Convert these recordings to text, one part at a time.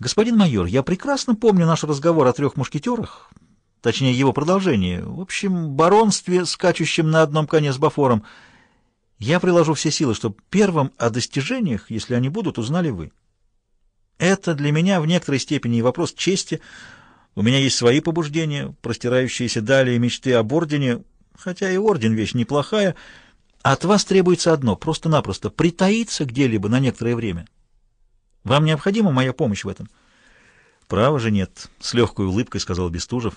Господин майор, я прекрасно помню наш разговор о трех мушкетерах, точнее его продолжение, в общем, баронстве, скачущем на одном коне с Бафором. Я приложу все силы, чтобы первым о достижениях, если они будут, узнали вы. Это для меня в некоторой степени и вопрос чести. У меня есть свои побуждения, простирающиеся далее мечты об ордене, хотя и орден вещь неплохая. От вас требуется одно — просто-напросто притаиться где-либо на некоторое время. Вам необходима моя помощь в этом? — Право же нет, — с легкой улыбкой сказал Бестужев.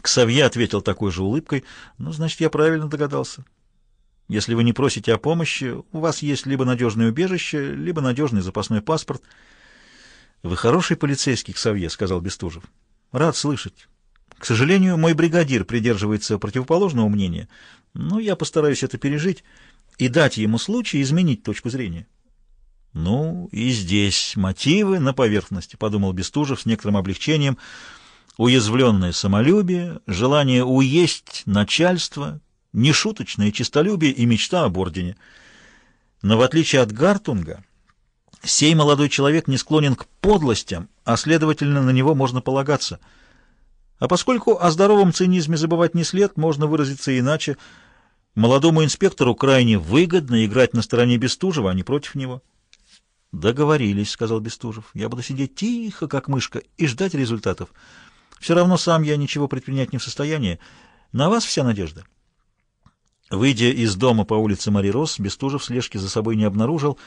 Ксавье ответил такой же улыбкой. — Ну, значит, я правильно догадался. Если вы не просите о помощи, у вас есть либо надежное убежище, либо надежный запасной паспорт. — Вы хороший полицейский, Ксавье, — сказал Бестужев. — Рад слышать. К сожалению, мой бригадир придерживается противоположного мнения, но я постараюсь это пережить и дать ему случай изменить точку зрения. — Ну, и здесь мотивы на поверхности, — подумал Бестужев с некоторым облегчением. Уязвленное самолюбие, желание уесть начальство, нешуточное честолюбие и мечта об ордене. Но в отличие от Гартунга, сей молодой человек не склонен к подлостям, а, следовательно, на него можно полагаться — а поскольку о здоровом цинизме забывать не след, можно выразиться иначе. Молодому инспектору крайне выгодно играть на стороне Бестужева, а не против него. «Договорились», — сказал Бестужев. «Я буду сидеть тихо, как мышка, и ждать результатов. Все равно сам я ничего предпринять не в состоянии. На вас вся надежда». Выйдя из дома по улице Мари Рос, Бестужев слежки за собой не обнаружил.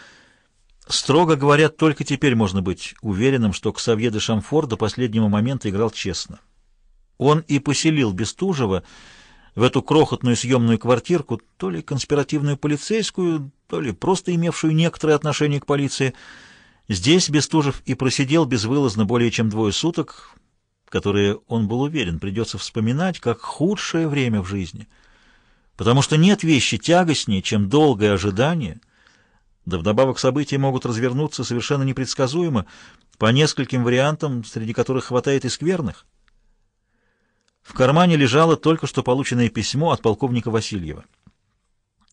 Строго говоря, только теперь можно быть уверенным, что Ксавье де Шамфор до последнего момента играл честно. Он и поселил Бестужева в эту крохотную съемную квартирку, то ли конспиративную полицейскую, то ли просто имевшую некоторое отношение к полиции. Здесь Бестужев и просидел безвылазно более чем двое суток, которые, он был уверен, придется вспоминать как худшее время в жизни. Потому что нет вещи тягостнее, чем долгое ожидание, да вдобавок события могут развернуться совершенно непредсказуемо, по нескольким вариантам, среди которых хватает и скверных. В кармане лежало только что полученное письмо от полковника Васильева.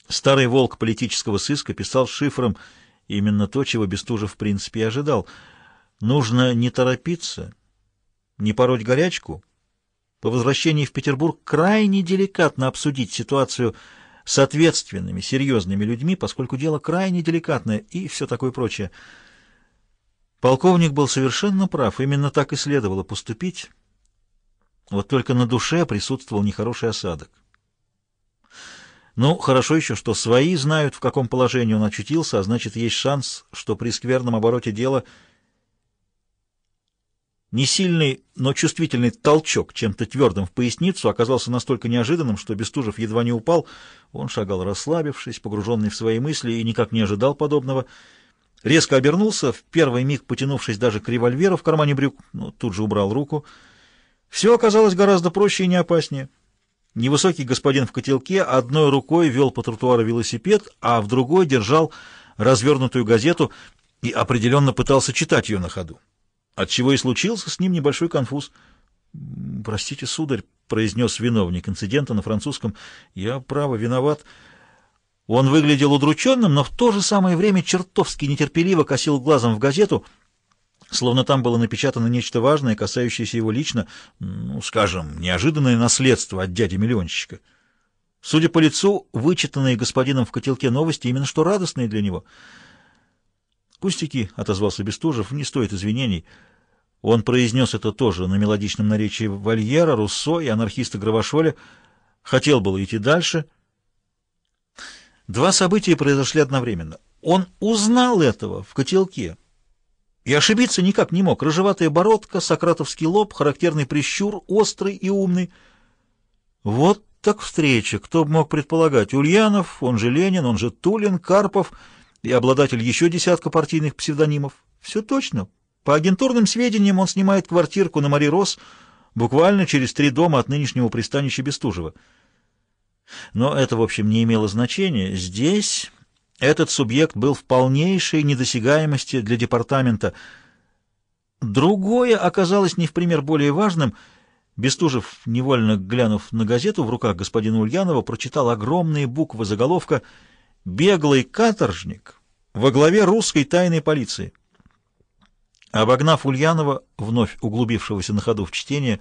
Старый волк политического сыска писал шифром именно то, чего Бестужев в принципе и ожидал. Нужно не торопиться, не пороть горячку. По возвращении в Петербург крайне деликатно обсудить ситуацию с ответственными, серьезными людьми, поскольку дело крайне деликатное и все такое прочее. Полковник был совершенно прав, именно так и следовало поступить. Вот только на душе присутствовал нехороший осадок. Ну, хорошо еще, что свои знают, в каком положении он очутился, а значит, есть шанс, что при скверном обороте дела несильный, но чувствительный толчок чем-то твердым в поясницу оказался настолько неожиданным, что Бестужев едва не упал. Он шагал расслабившись, погруженный в свои мысли, и никак не ожидал подобного. Резко обернулся, в первый миг потянувшись даже к револьверу в кармане брюк, но тут же убрал руку — все оказалось гораздо проще и не опаснее. Невысокий господин в котелке одной рукой вел по тротуару велосипед, а в другой держал развернутую газету и определенно пытался читать ее на ходу. Отчего и случился с ним небольшой конфуз. «Простите, сударь», — произнес виновник инцидента на французском, — «я, право, виноват». Он выглядел удрученным, но в то же самое время чертовски нетерпеливо косил глазом в газету — словно там было напечатано нечто важное, касающееся его лично, ну, скажем, неожиданное наследство от дяди-миллионщика. Судя по лицу, вычитанные господином в котелке новости именно что радостные для него. «Пустяки», — отозвался Бестужев, — «не стоит извинений». Он произнес это тоже на мелодичном наречии Вольера, Руссо и анархиста Гравошоля. Хотел было идти дальше. Два события произошли одновременно. Он узнал этого в котелке, и ошибиться никак не мог. Рыжеватая бородка, сократовский лоб, характерный прищур, острый и умный. Вот так встреча. Кто бы мог предполагать? Ульянов, он же Ленин, он же Тулин, Карпов и обладатель еще десятка партийных псевдонимов. Все точно. По агентурным сведениям он снимает квартирку на Мари Рос буквально через три дома от нынешнего пристанища Бестужева. Но это, в общем, не имело значения. Здесь... Этот субъект был в полнейшей недосягаемости для департамента. Другое оказалось не в пример более важным. Бестужев, невольно глянув на газету в руках господина Ульянова, прочитал огромные буквы заголовка «Беглый каторжник во главе русской тайной полиции». Обогнав Ульянова, вновь углубившегося на ходу в чтение,